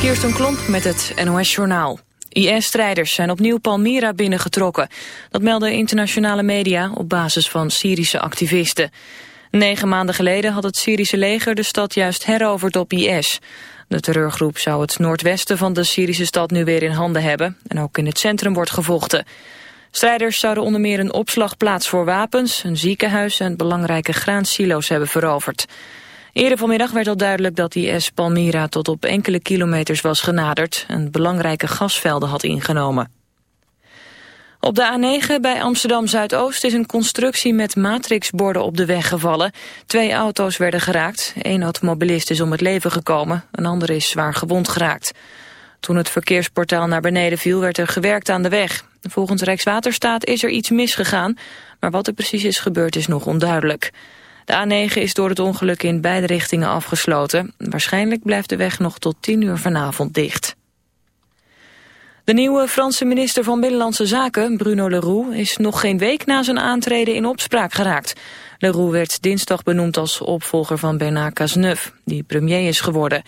Kirsten Klomp met het NOS-journaal. IS-strijders zijn opnieuw Palmyra binnengetrokken. Dat melden internationale media op basis van Syrische activisten. Negen maanden geleden had het Syrische leger de stad juist heroverd op IS. De terreurgroep zou het noordwesten van de Syrische stad nu weer in handen hebben. En ook in het centrum wordt gevochten. Strijders zouden onder meer een opslagplaats voor wapens, een ziekenhuis en belangrijke graansilo's hebben veroverd. Eerder vanmiddag werd al duidelijk dat IS Palmyra tot op enkele kilometers was genaderd en belangrijke gasvelden had ingenomen. Op de A9 bij Amsterdam-Zuidoost is een constructie met matrixborden op de weg gevallen. Twee auto's werden geraakt. Eén automobilist is om het leven gekomen, een ander is zwaar gewond geraakt. Toen het verkeersportaal naar beneden viel werd er gewerkt aan de weg. Volgens Rijkswaterstaat is er iets misgegaan, maar wat er precies is gebeurd is nog onduidelijk. De A9 is door het ongeluk in beide richtingen afgesloten. Waarschijnlijk blijft de weg nog tot 10 uur vanavond dicht. De nieuwe Franse minister van Binnenlandse Zaken, Bruno Leroux, is nog geen week na zijn aantreden in opspraak geraakt. Leroux werd dinsdag benoemd als opvolger van Bernard Cazeneuve, die premier is geworden.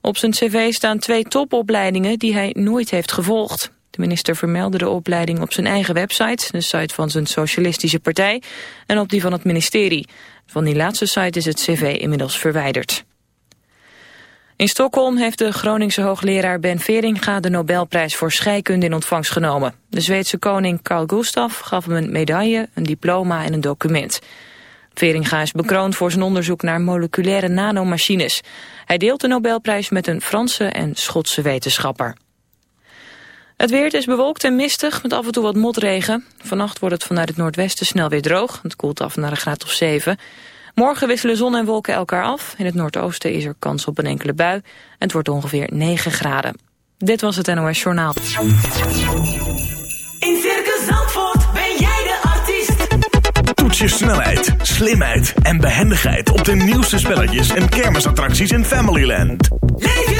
Op zijn cv staan twee topopleidingen die hij nooit heeft gevolgd. De minister vermeldde de opleiding op zijn eigen website, de site van zijn socialistische partij, en op die van het ministerie. Van die laatste site is het cv inmiddels verwijderd. In Stockholm heeft de Groningse hoogleraar Ben Veringa de Nobelprijs voor scheikunde in ontvangst genomen. De Zweedse koning Carl Gustaf gaf hem een medaille, een diploma en een document. Veringa is bekroond voor zijn onderzoek naar moleculaire nanomachines. Hij deelt de Nobelprijs met een Franse en Schotse wetenschapper. Het weer is bewolkt en mistig met af en toe wat motregen. Vannacht wordt het vanuit het noordwesten snel weer droog. Het koelt af naar een graad of 7. Morgen wisselen zon en wolken elkaar af. In het noordoosten is er kans op een enkele bui. En het wordt ongeveer 9 graden. Dit was het NOS Journaal. In Circus Zandvoort ben jij de artiest. Toets je snelheid, slimheid en behendigheid op de nieuwste spelletjes en kermisattracties in Familyland. Leef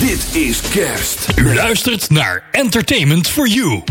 Dit is kerst. U luistert naar Entertainment for You.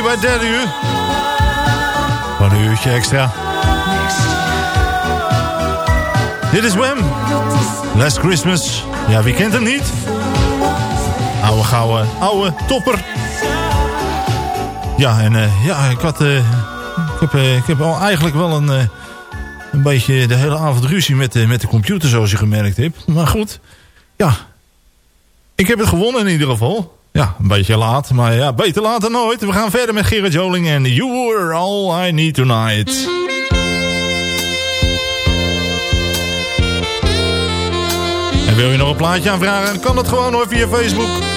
Hier bij derde uur. Voor een uurtje extra. Dit is Wem. Last Christmas. Ja, wie kent hem niet? Oude gouden, oude topper. Ja, en eh, ja, ik had... eh, ik heb, eh, ik heb al eigenlijk wel een, een beetje de hele avond ruzie met, met de computer, zoals je gemerkt hebt. Maar goed, ja. Ik heb het gewonnen in ieder geval. Ja, een beetje laat, maar ja, beter laat dan nooit. We gaan verder met Gerard Joling en You Were All I Need Tonight. En wil je nog een plaatje aanvragen, kan dat gewoon hoor via Facebook.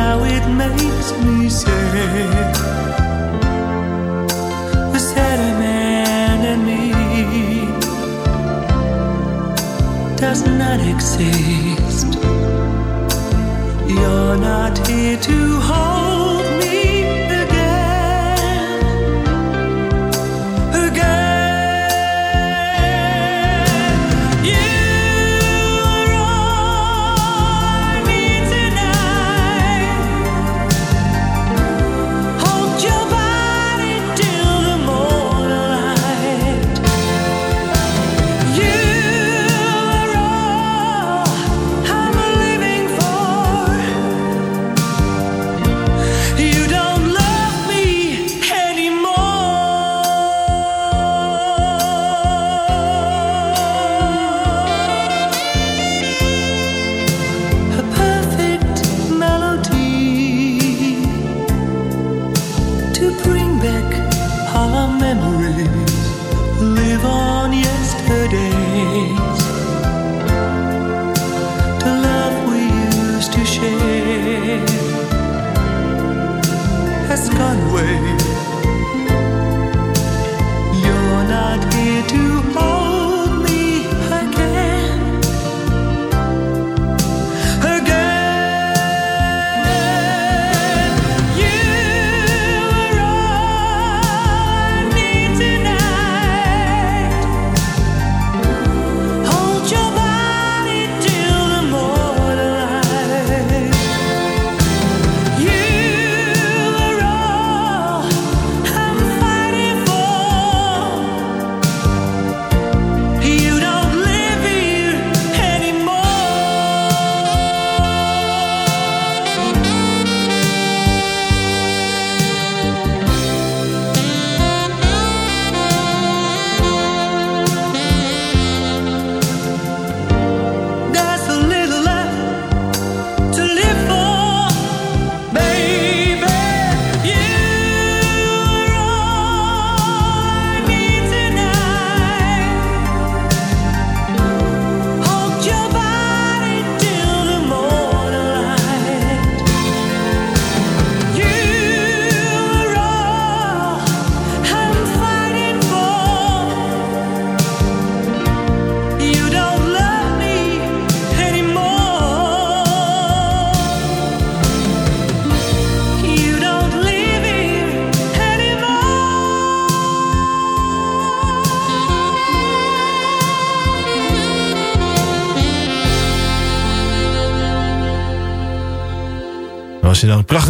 Now it makes me sad. The sadder man in me does not exist. You're not here to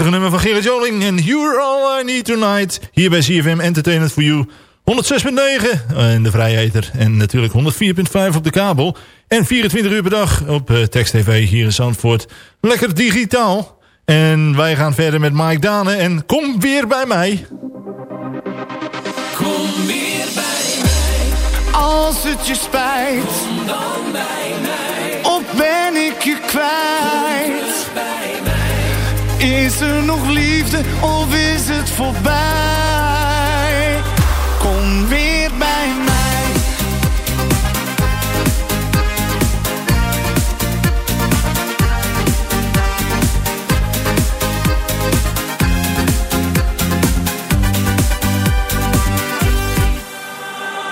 prachtige nummer van Gerard Joling. En You're All I Need Tonight. Hier bij CFM Entertainment for You. 106.9 in de Vrijheter. En natuurlijk 104.5 op de kabel. En 24 uur per dag op uh, Text TV hier in Zandvoort. Lekker digitaal. En wij gaan verder met Mike Dane. En kom weer bij mij. Kom weer bij mij, Als het je spijt, kom dan bij mij, of ben ik je kwijt? Is er nog liefde of is het voorbij? Kom weer bij mij.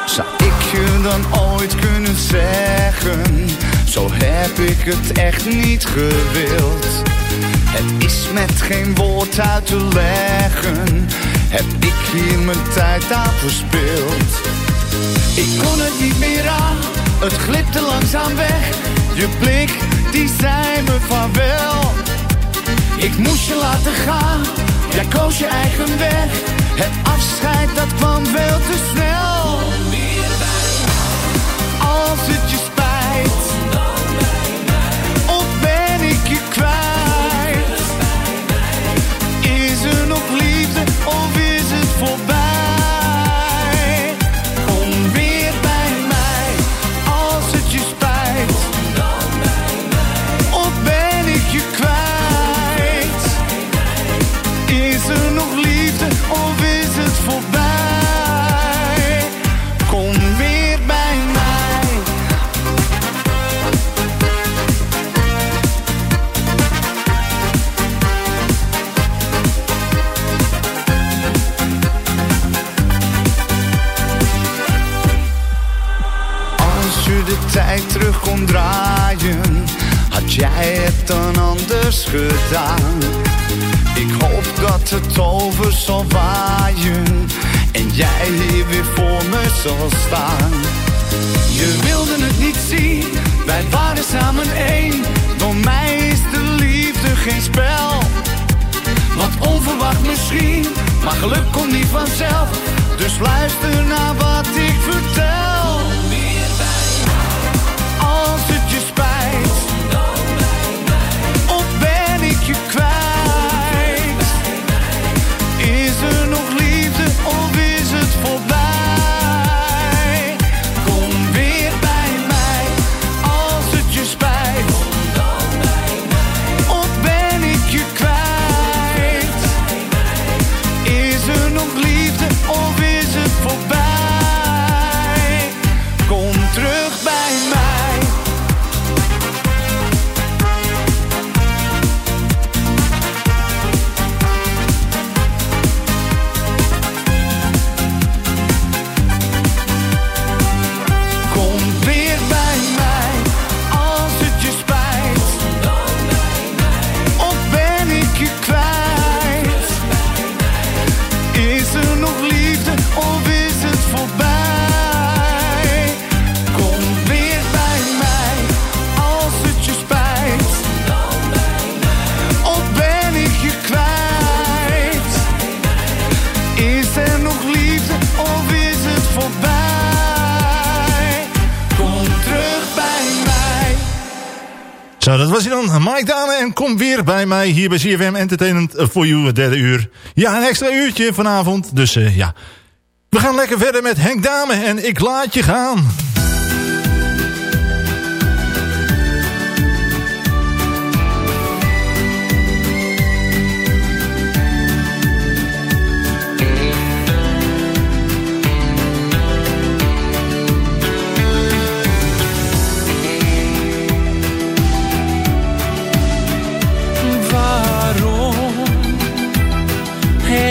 Zou ik je dan ooit kunnen zeggen? Zo heb ik het echt niet gewild. Het is met geen woord uit te leggen, heb ik hier mijn tijd aan verspild. Ik kon het niet meer aan, het glipte langzaam weg. Je blik, die zei me vaarwel. Ik moest je laten gaan, jij koos je eigen weg. Het afscheid, dat kwam veel te snel. Kom weer bij mij hier bij CFM Entertainment You, het derde uur. Ja, een extra uurtje vanavond. Dus eh, ja, we gaan lekker verder met Henk Dame en ik laat je gaan.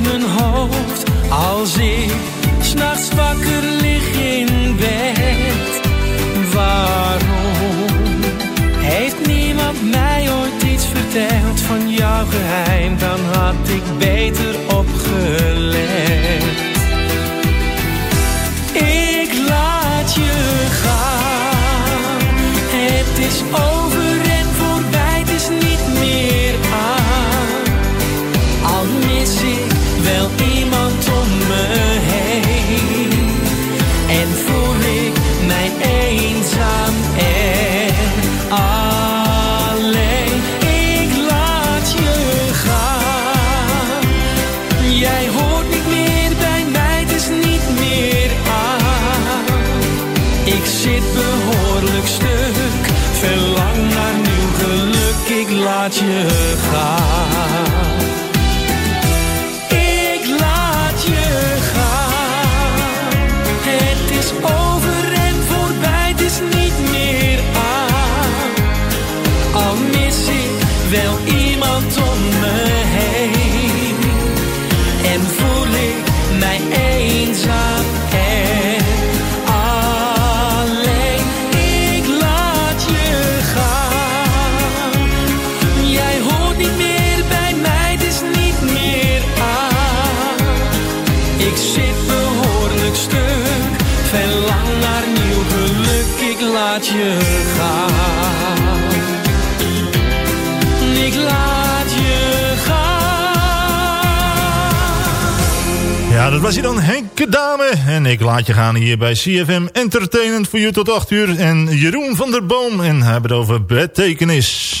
Mijn hoofd als ik s'nachts wakker lig in bed? Waarom heeft niemand mij ooit iets verteld van jouw geheim? Dan had ik beter laat je gaan. Je gaan. Ik laat je gaan. Ja, dat was hier dan Henke Dame. En ik laat je gaan hier bij CFM Entertainment voor je tot 8 uur. En Jeroen van der Boom. En hij hebben het over betekenis.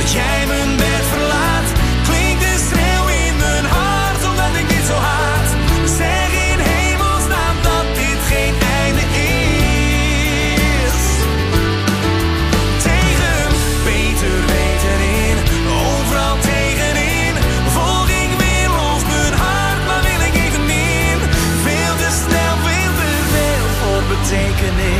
Dat jij mijn bed verlaat Klinkt de schreeuw in mijn hart Omdat ik dit zo haat Zeg in hemelsnaam dat dit geen einde is tegen beter weten in, overal tegenin. Volg ik weer los mijn hart, maar wil ik even in. Veel te snel, veel te veel voor betekenis.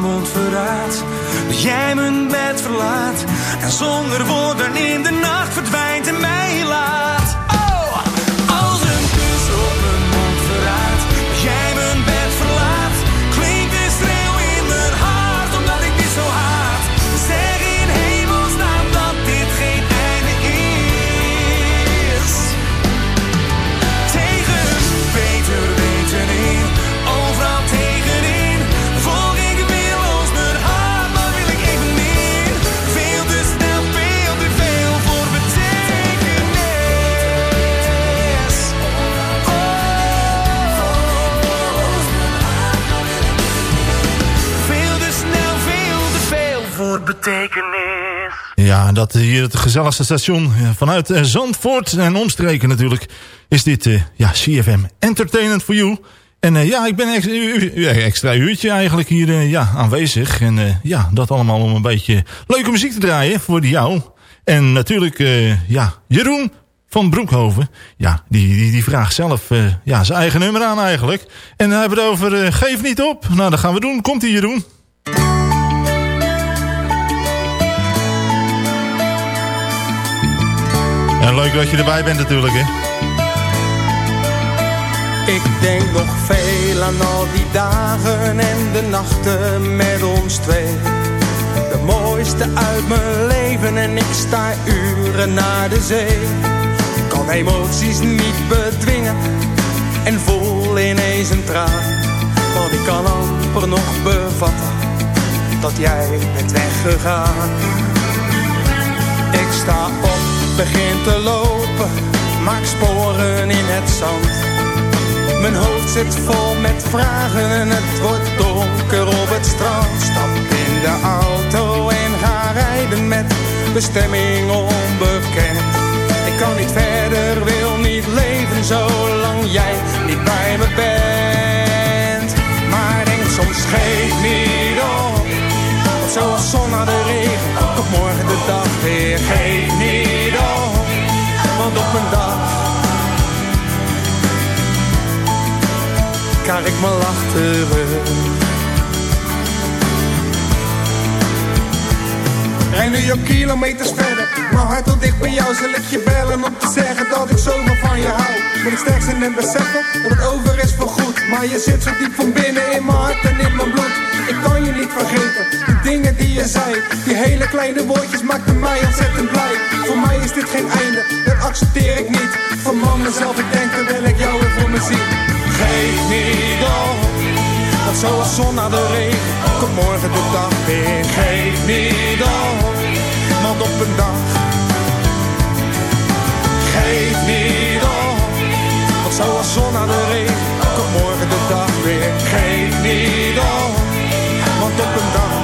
mond verraadt dat jij mijn bed verlaat. En zonder woorden in de nacht verdwijnt en mij dat hier het gezelligste station eh, vanuit eh, Zandvoort en omstreken natuurlijk... is dit eh, ja, CFM Entertainment for You. En ja, ik ben extra, extra uurtje eigenlijk hier ja, aanwezig. En ja, dat allemaal om een beetje leuke muziek te draaien voor jou. En natuurlijk, ja, Jeroen van Broekhoven. Ja, die, die, die vraagt zelf ja, zijn eigen nummer aan eigenlijk. En hij hebben het over Geef niet op. Nou, dat gaan we doen. Komt hij Jeroen? En leuk dat je erbij bent natuurlijk, hè. Ik denk nog veel aan al die dagen en de nachten met ons twee. De mooiste uit mijn leven en ik sta uren naar de zee. Ik kan emoties niet bedwingen en voel ineens een traan. Want ik kan amper nog bevatten dat jij bent weggegaan. Ik sta op, begin te lopen, maak sporen in het zand. Mijn hoofd zit vol met vragen en het wordt donker op het strand. Stap in de auto en ga rijden met bestemming onbekend. Ik kan niet verder, wil niet leven zolang jij niet bij me bent. Maar denk soms geef niet op, zoals zon na de regen komt morgen de dag weer. Geef krijg ik mijn lach. En nu je kilometers verder, maar hart tot dicht bij jou zal ik je bellen om te zeggen dat ik zoveel van je hou. Ben ik sterkst in het beseffen dat het over is voor goed, maar je zit zo diep van binnen in mijn hart en in mijn bloed. Ik kan je niet vergeten, de dingen die je zei, die hele kleine woordjes maakten mij ontzettend blij. Voor mij is dit geen einde, dat accepteer ik niet. Van man mezelf, ik denk terwijl ik jou weer voor me zie. Geef niet op, want zoals zon na de regen komt morgen de dag weer. Geef niet op, want op een dag. Geef niet op, want zoals zon na de regen komt morgen de dag weer. Geef niet op, want op een dag.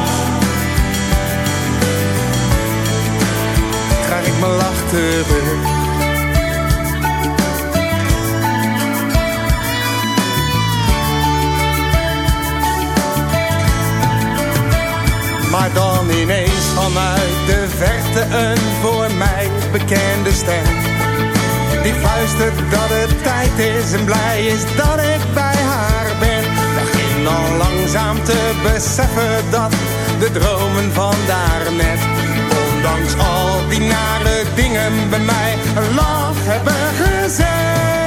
Krijg ik mijn lach terug. Maar dan ineens vanuit de verte een voor mij bekende stem. Die fluistert dat het tijd is en blij is dat ik bij haar ben. Begin al langzaam te beseffen dat de dromen van daarnet. Ondanks al die nare dingen bij mij een lach hebben gezet.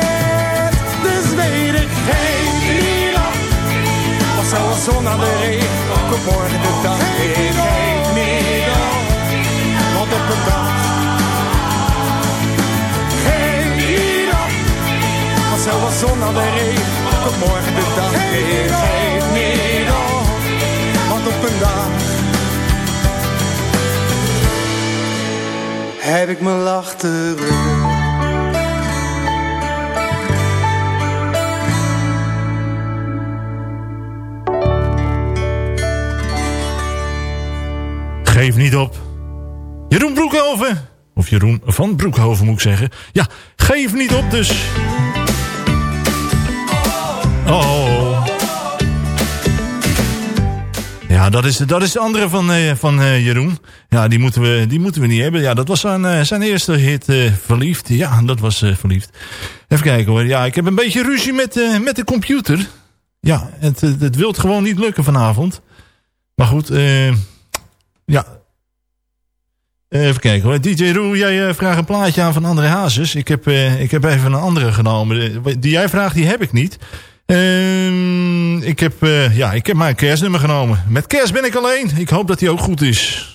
Zoals zon aan de regen komt morgen de dag weer. Geef niet op, want op een dag. Niet op, want zoals zon aan de regen komt morgen de dag weer. Geef niet op, want op een dag. Heb ik mijn lach terug. Geef niet op. Jeroen Broekhoven. Of Jeroen van Broekhoven moet ik zeggen. Ja, geef niet op dus. Oh. Ja, dat is, dat is de andere van, eh, van eh, Jeroen. Ja, die moeten, we, die moeten we niet hebben. Ja, dat was zijn, eh, zijn eerste hit, Verliefd. Ja, dat was Verliefd. Even kijken hoor. Ja, ik heb een beetje ruzie met, met de computer. Ja, het, het, het wil gewoon niet lukken vanavond. Maar goed. Ja. Even kijken hoor. DJ Roe, jij eh, vraagt een plaatje aan van André Hazes. Ik heb, eh, ik heb even een andere genomen. De- Die jij vraagt, die heb ik niet. Ehm, ik, heb, eh, ja, ik heb maar kerstnummer genomen. Met kerst ben ik alleen. Ik hoop dat die ook goed is.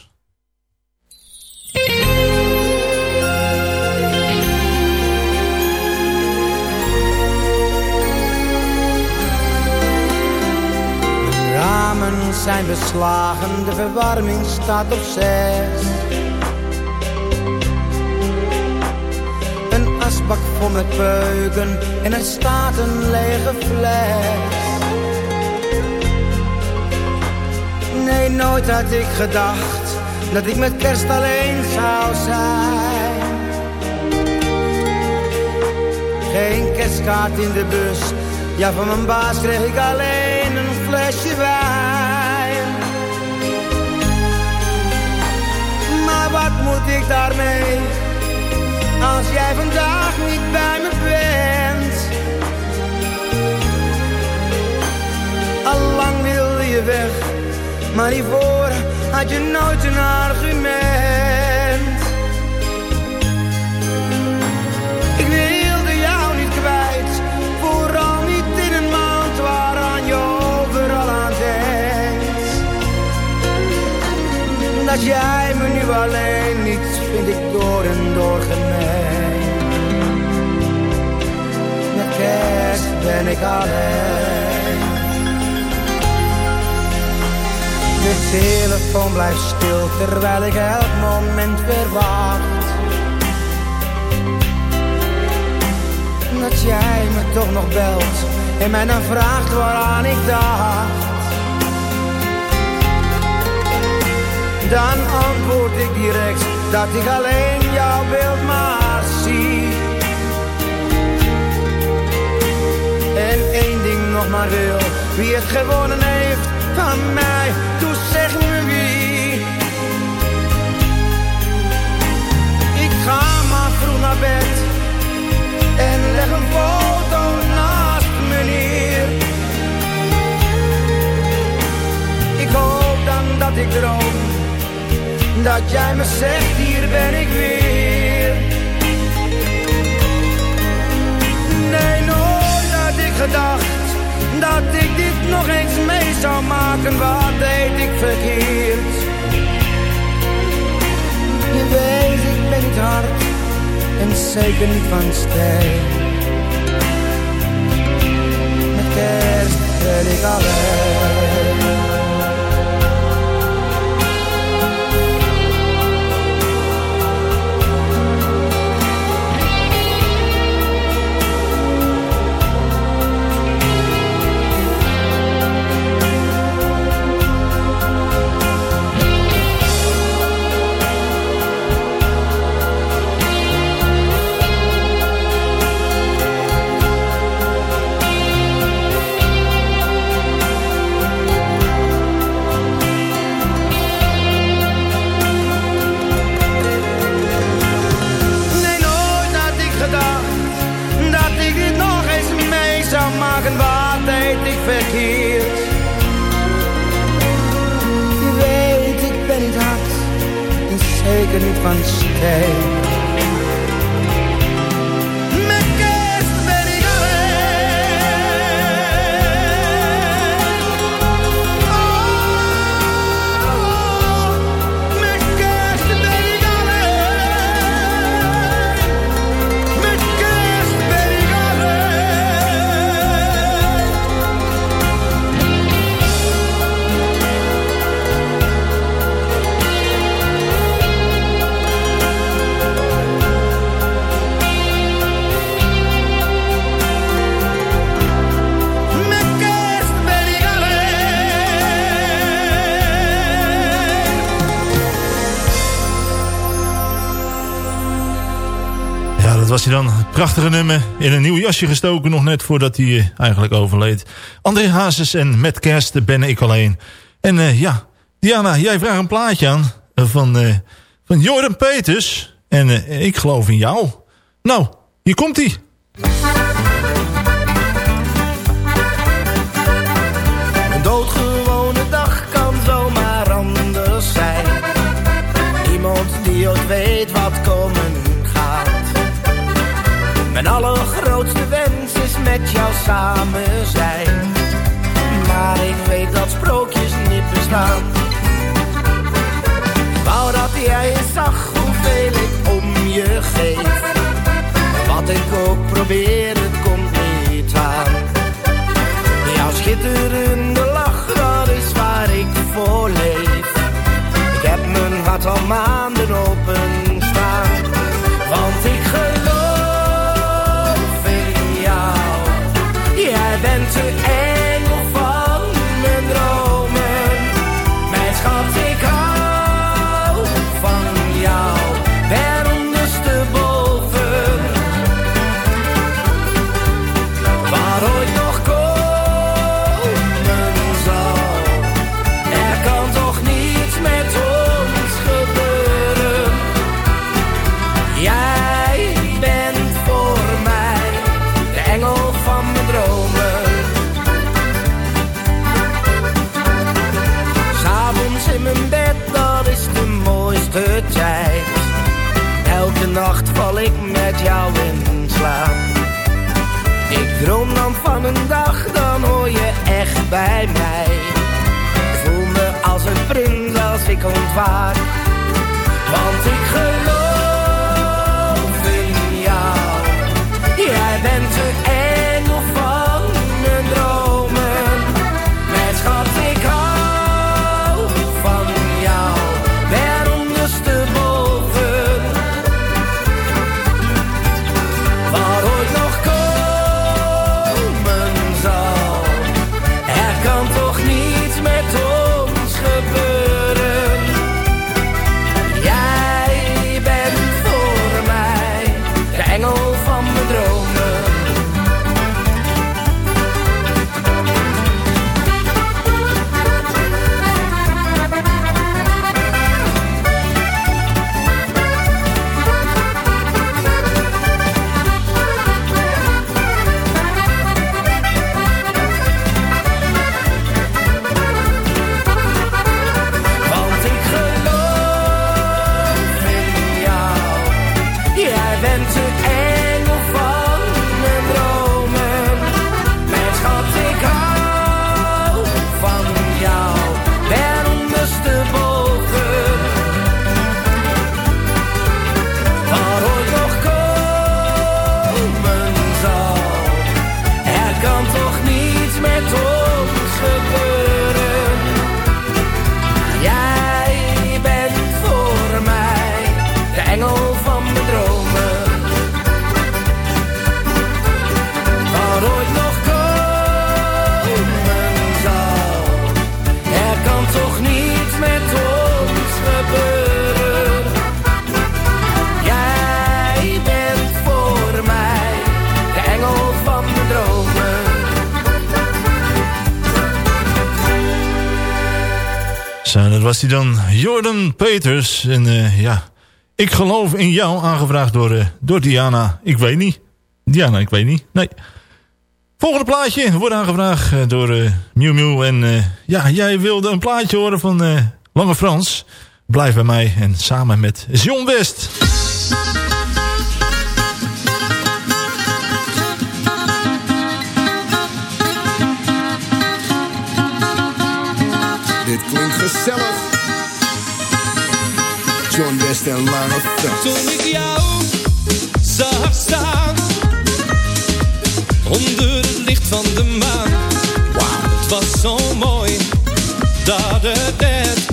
De ramen zijn beslagen, de verwarming staat op zes. Asbak vol met peuken en er staat een lege fles. Nee, nooit had ik gedacht dat ik met kerst alleen zou zijn. Geen kerstkaart in de bus, ja van mijn baas kreeg ik alleen een flesje wijn. Maar wat moet ik daarmee, als jij vandaag weg, maar hiervoor had je nooit een argument. Ik wilde jou niet kwijt, vooral niet in een maand waaraan je overal aan denkt. Dat jij me nu alleen niet, vind ik door en door gemeen. Met kerst ben ik alleen. De telefoon blijft stil terwijl ik elk moment verwacht. Dat jij me toch nog belt en mij dan vraagt waaraan ik dacht. Dan antwoord ik direct dat ik alleen jouw beeld maar zie. En één ding nog maar wil, wie het gewonnen heeft van mij, doe zeg me wie. Ik ga maar vroeg naar bed en leg een foto naast me neer. Ik hoop dan dat ik droom, dat jij me zegt hier ben ik weer. Nee, nooit had ik gedacht dat ik dit nog eens mee zou maken. Wat deed ik verkeerd? Je weet, ik ben niet hard en zeker niet van steen. Met kerst ben ik alleen. Was dan. Prachtige nummer. In een nieuw jasje gestoken nog net voordat hij eh, eigenlijk overleed. André Hazes en met kerst ben ik alleen. En eh, ja, Diana, jij vraagt een plaatje aan eh, van, eh, van Jordan Peters. En ik geloof in jou. Nou, hier komt hij. Mijn allergrootste wens is met jou samen zijn. Maar ik weet dat sprookjes niet bestaan. Wou dat jij eens zag hoeveel ik om je geef. Wat ik ook probeer, het komt niet aan. Jouw schitterende lach, dat is waar ik voor leef. Ik heb mijn hart al maanden open van een dag, dan hoor je echt bij mij. Voel me als een prins als ik ontwaak. Dan. Jordan Peters. En eh, ja, ik geloof in jou. Aangevraagd door, eh, door Diana. Ik weet niet. Diana, ik weet niet. Nee. Volgende plaatje wordt aangevraagd eh, door eh Miu Miu. En ja, jij wilde een plaatje horen van Lange Frans. Blijf bij mij. En samen met John West. Gezellig. John West en Frans. Toen ik jou zag staan onder het licht van de maan. Wauw, het was zo mooi dat het net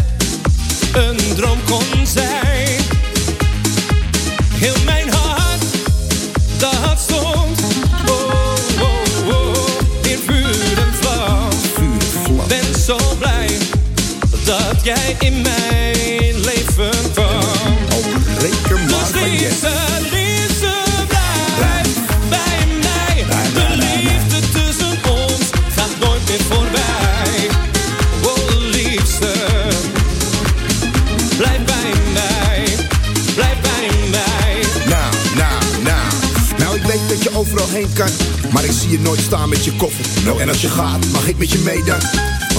een droom kon zijn. Heel mijn hart, dat stond oh, oh, oh, in vuur en vlam. Ben zo blij dat jij in mijn leven kwam. Reken maar Dus blijf bij mij. De liefde tussen ons gaat nooit meer voorbij. Oh, liefste, blijf bij mij. Blijf bij mij. Nou, nou, nou. Nou, ik weet dat je overal heen kan. Maar ik zie je nooit staan met je koffer. Nou, en als je gaat, mag ik met je mee dan?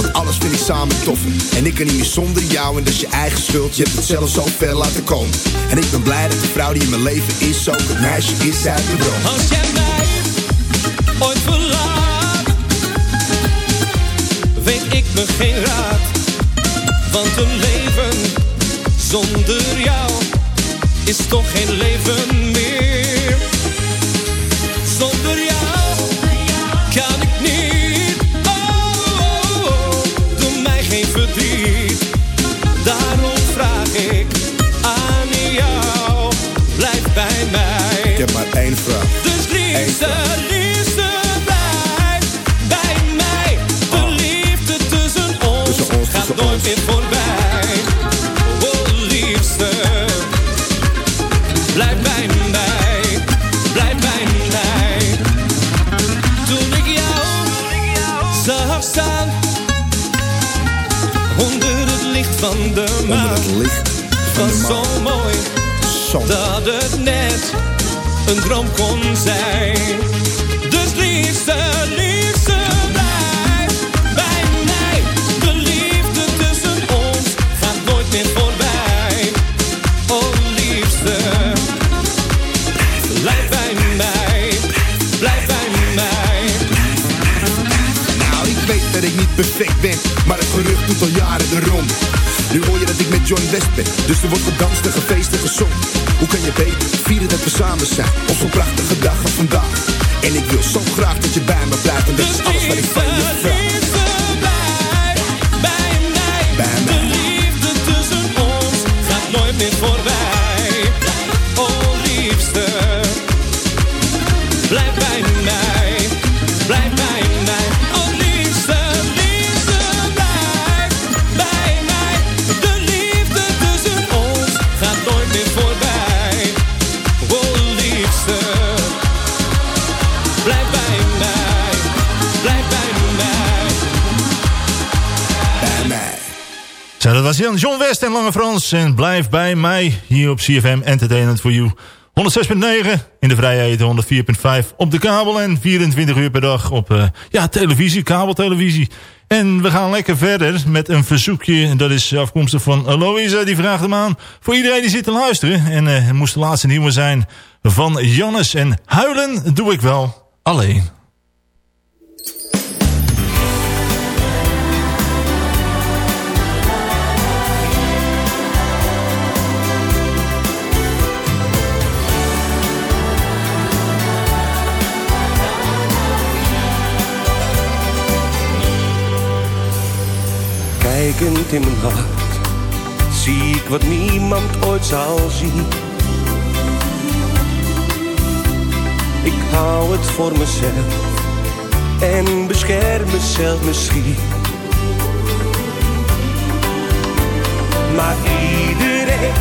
Want alles vind ik samen toffer. En ik kan niet meer zonder jou. En dat je eigen schuld. Je hebt het zelf zo ver laten komen. En ik ben blij dat de vrouw die in mijn leven is. Ook het meisje is uit droom. Als jij mij ooit verlaat, weet ik me geen raad. Want een leven zonder jou is toch geen leven meer. Zonder jou kan ik niet. Mij was zo mooi dat het net een droom kon zijn. Dus liefste, liefste blijf bij mij. De liefde tussen ons gaat nooit meer voorbij. Oh liefste, blijf bij mij, blijf bij mij. Nou, ik weet dat ik niet perfect ben, maar het gerucht doet al jaren erom. Nu hoor je dat ik met John West ben. Dus er wordt gedanst en gefeest en gezongen. Hoe kan je beter vieren dat we samen zijn? Op zo'n prachtige dag als vandaag. En ik wil zo graag dat je bij me blijft. En dat is alles wat ik van je vraag. Bij mij. De liefde tussen ons gaat nooit meer voorbij. Oh liefste, blijf bij mij, Dat was Jan John West en Lange Frans. En blijf bij mij hier op CFM Entertainment for You. 106.9 in de vrije eten, 104.5 op de kabel en 24 uur per dag op uh, ja, televisie, kabeltelevisie. En we gaan lekker verder met een verzoekje. Dat is afkomstig van Louisa, die vraagt hem aan. Voor iedereen die zit te luisteren. En het moest de laatste nieuwe zijn van Jannes. En huilen doe ik wel alleen. In mijn hart zie ik wat niemand ooit zal zien. Ik hou het voor mezelf en bescherm mezelf misschien. Maar iedereen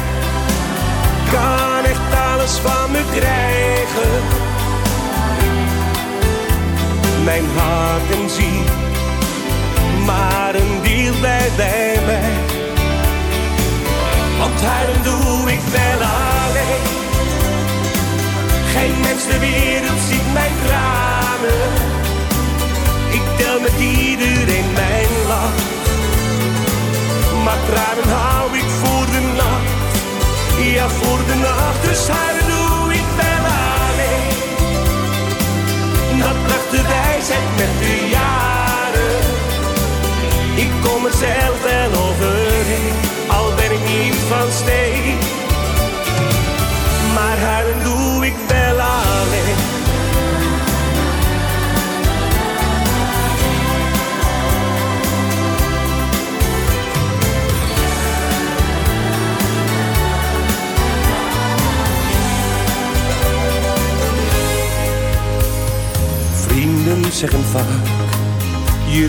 kan echt alles van me krijgen. Mijn hart en ziel maar een blijft bij mij. Want huilen doe ik wel alleen. Geen mens ter wereld ziet mijn tranen. Ik tel met iedereen mijn lach. Maar tranen hou ik voor de nacht. Ja, voor de nacht, dus huilen doe ik wel alleen. Dat bracht de wijsheid met de jaren. Ik kom er zelf wel overheen, al ben ik niet van steen. Maar huilen doe ik wel alleen. Vrienden zeggen vaak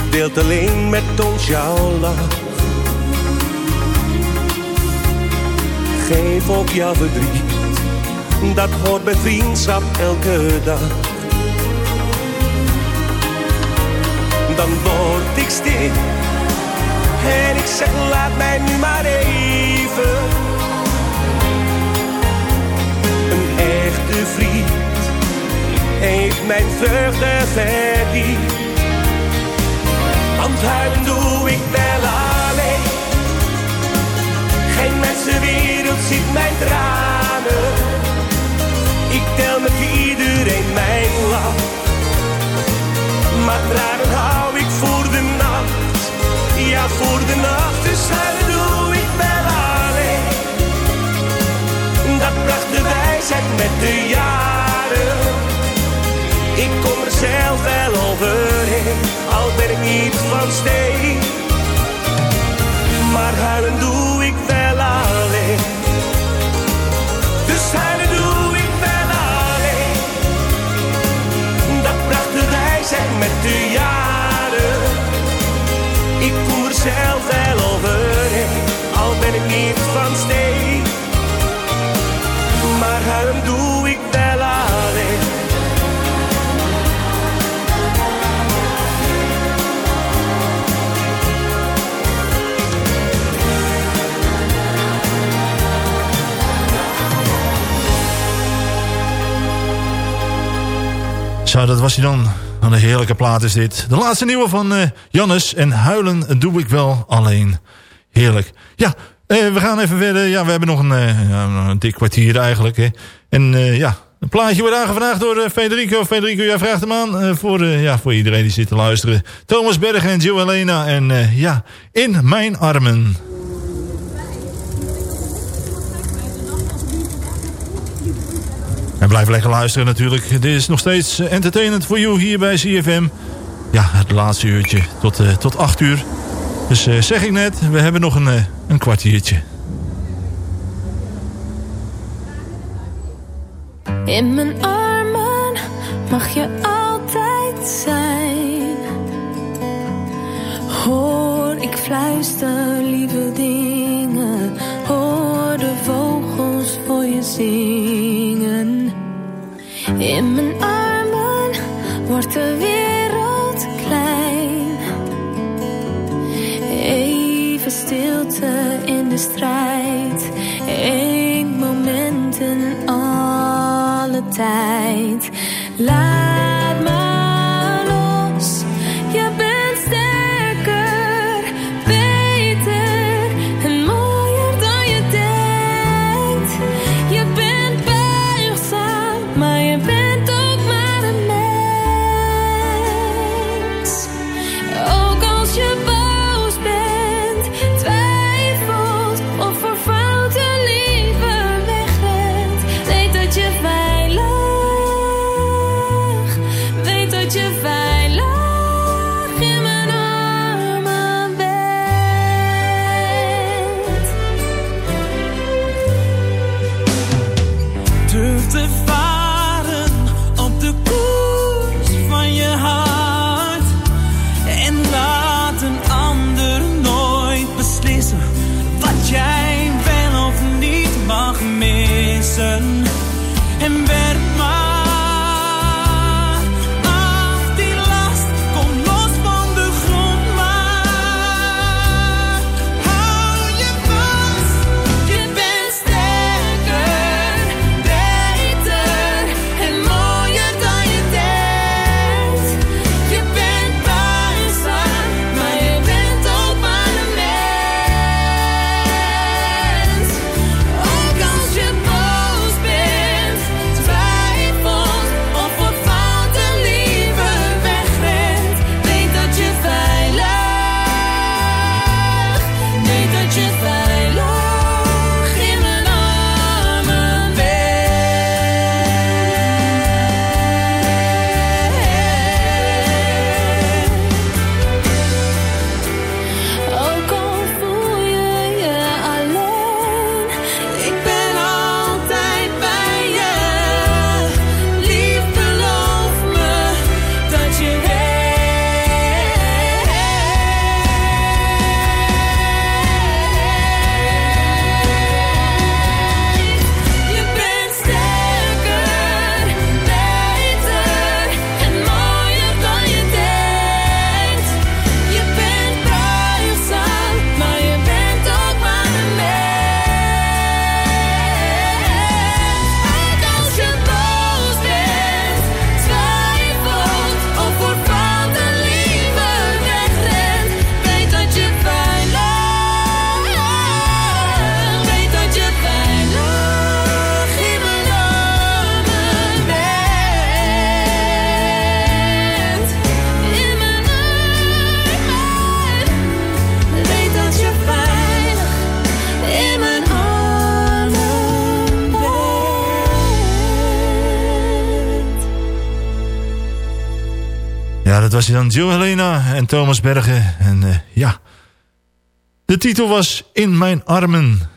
deelt alleen met ons jouw lach. Geef ook jouw verdriet, dat hoort bij vriendschap elke dag. Dan word ik stil en ik zeg laat mij nu maar even. Een echte vriend heeft mijn vreugde verdiend. Want doe ik wel alleen. Geen mensenwereld ziet mijn tranen. Ik tel met iedereen mijn lach. Maar tranen hou ik voor de nacht. Ja, voor de nacht. Dus huilen doe ik wel alleen. Dat bracht de wijsheid met de jaren. Ik kom er zelf wel overheen, al ben ik niet van steen. Maar huilen doe ik Zo, dat was hij dan. Wat een heerlijke plaat is dit. De laatste nieuwe van uh, Jannes. En huilen doe ik wel alleen. Heerlijk. Ja, uh, we gaan even verder. Ja, we hebben nog een, ja, een dik kwartier eigenlijk. Hè. En ja, een plaatje wordt aangevraagd door eh, Federico. Federico, jij vraagt hem aan eh, voor, eh, ja, voor iedereen die zit te luisteren. Thomas Berg en Jill Helena. En eh, ja, in mijn armen. En blijf lekker luisteren natuurlijk. Dit is nog steeds eh, entertainment voor you hier bij CFM. Ja, het laatste uurtje tot, eh, tot 8 uur. Dus eh, zeg ik net, we hebben nog een, een kwartiertje. In mijn armen mag je altijd zijn. Hoor, ik fluister lieve dingen. Hoor de vogels voor je zingen. In mijn armen wordt de wereld klein. Even stilte in de strijd. Eén moment in alle tijd. Laat me was dan Jill Helena en Thomas Bergen. En eh, ja, de titel was In Mijn Armen.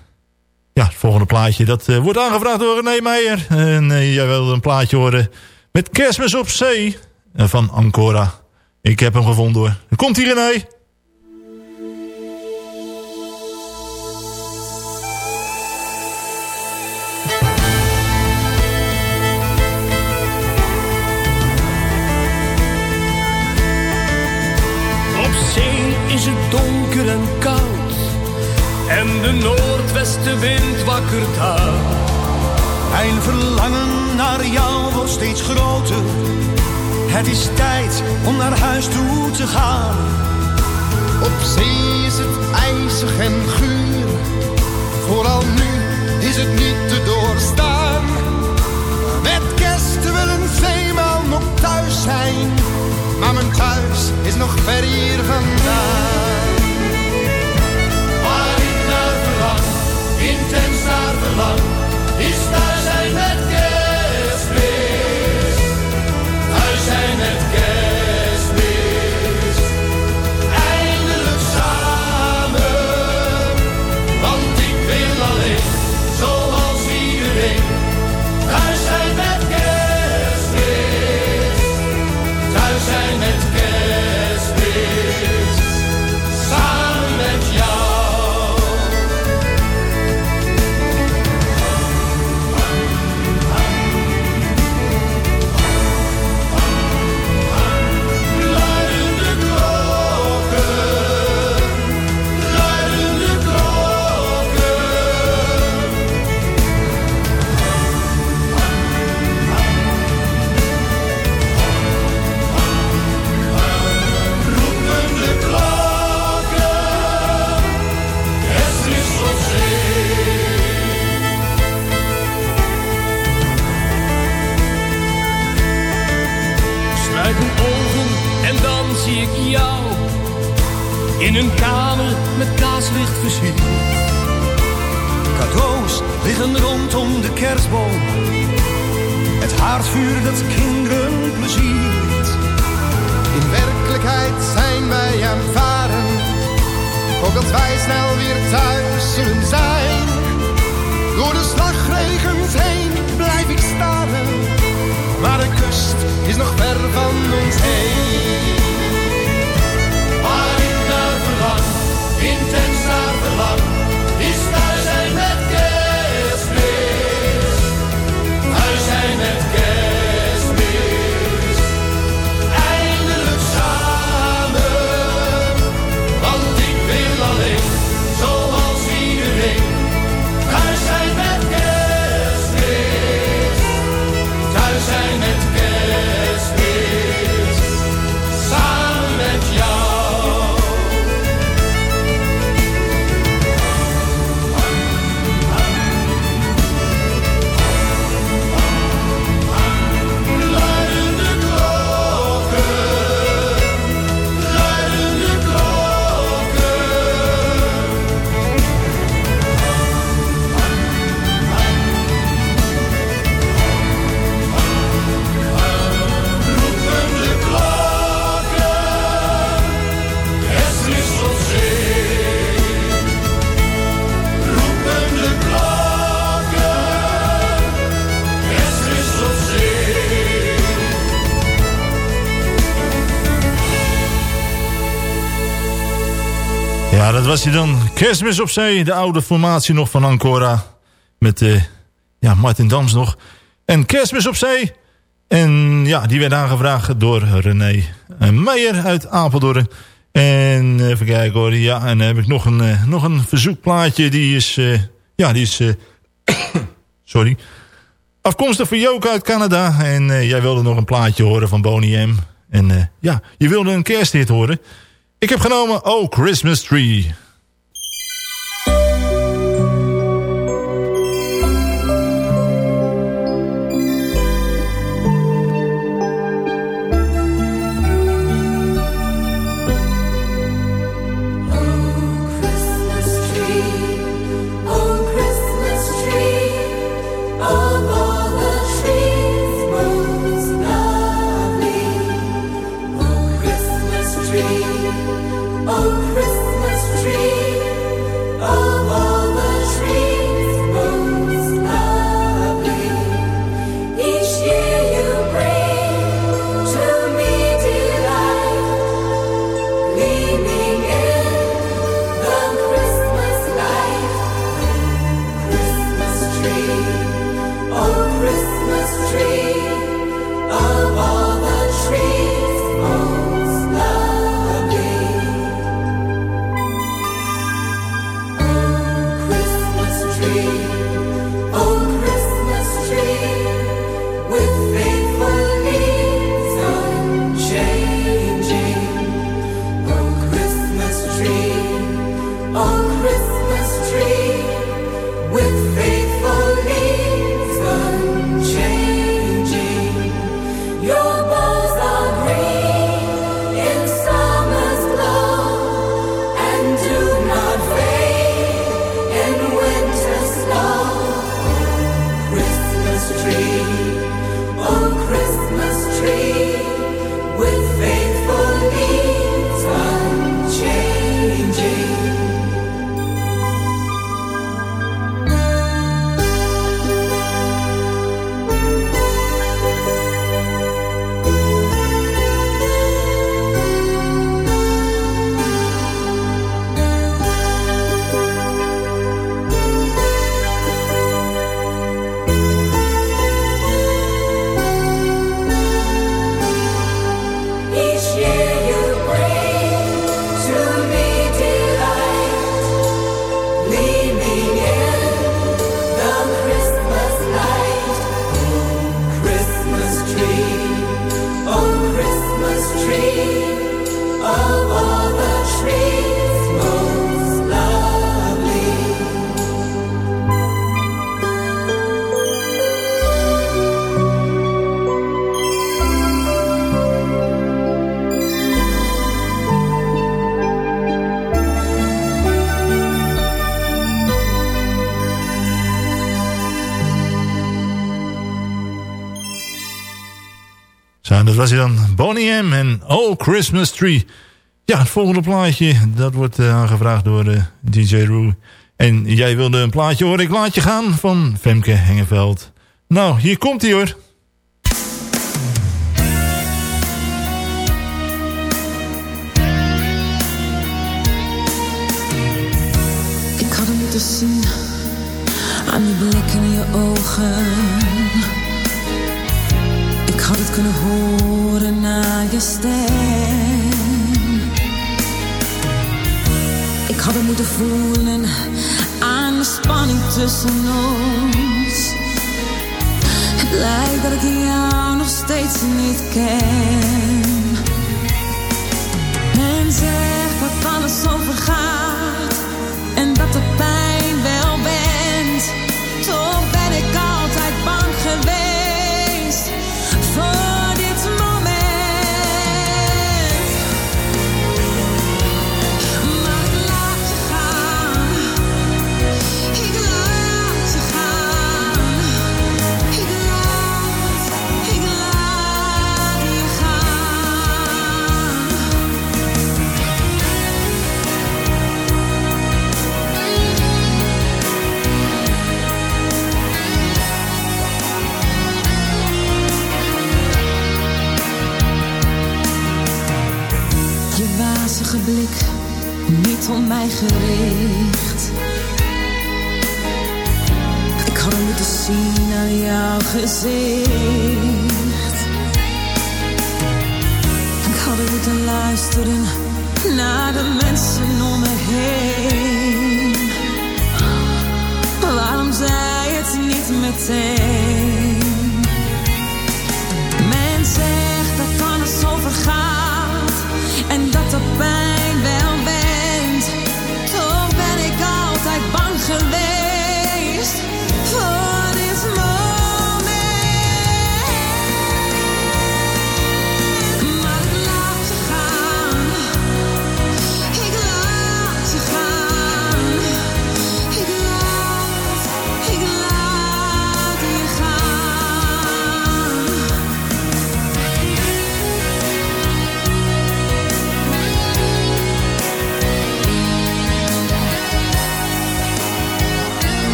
Ja, het volgende plaatje, dat eh, wordt aangevraagd door René Meijer. En eh, jij wilde een plaatje horen met Kerstmis op Zee van Ancora. Ik heb hem gevonden hoor. Komt hier René. Het is tijd om naar huis toe te gaan. Op zee is het ijzig en guur. Vooral nu is het niet te doorstaan. Met kerst wil een zeemaal nog thuis zijn. Maar mijn thuis is nog ver hier vandaan. Waar ik naar verlang, intens naar verlang, is thuis zijn met was hij dan. Kerstmis op zee, de oude formatie nog van Ancora. Met eh, ja, Martin Dams nog. En Kerstmis op zee. En ja, die werd aangevraagd door René eh, Meijer uit Apeldoorn. En eh, even kijken hoor. Ja, en dan heb ik nog een, nog een verzoekplaatje. Die is, ja, die is, sorry. Afkomstig van Joke uit Canada. En jij wilde nog een plaatje horen van Boney M. En ja, je wilde een kersthit horen. Ik heb genomen Oh Christmas Tree. Was hij dan. Bonnie M en Oh Christmas Tree. Ja, het volgende plaatje, dat wordt eh, aangevraagd door eh, DJ Roo. En jij wilde een plaatje horen, ik laat je gaan van Femke Hengeveld. Nou, hier komt hij hoor. In ogen. Had het kunnen horen naar je stem. Ik had het moeten voelen aan de spanning tussen ons. Het lijkt dat ik jou nog steeds niet ken. Men zegt dat alles zo vergaat en dat de pijn Ik had het moeten zien aan jouw gezicht. Ik had het moeten luisteren naar de mensen om me heen. Waarom zei het niet meteen?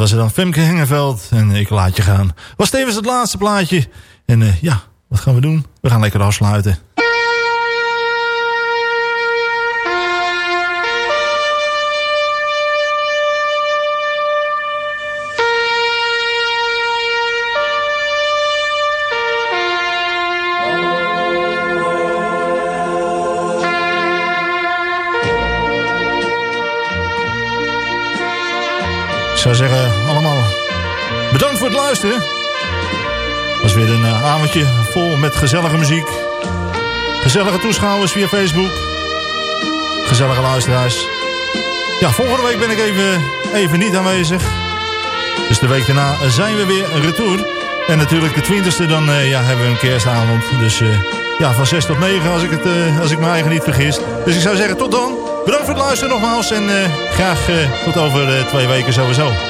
Was er dan Femke Hengeveld en ik laat je gaan. Was tevens het laatste plaatje. En eh, ja, wat gaan we doen? We gaan lekker afsluiten. Zou zeggen, allemaal bedankt voor het luisteren. Het was weer een eh, avondje vol met gezellige muziek. Gezellige toeschouwers via Facebook. Gezellige luisteraars. Ja, volgende week ben ik even, even niet aanwezig. Dus de week daarna zijn we weer retour. En natuurlijk de 20e dan eh, ja, hebben we een kerstavond. Dus eh, ja, van 6 tot 9 als ik, het, als ik me eigen niet vergis. Dus ik zou zeggen tot dan. Bedankt voor het luisteren nogmaals. En eh, graag eh, tot over eh, twee weken sowieso.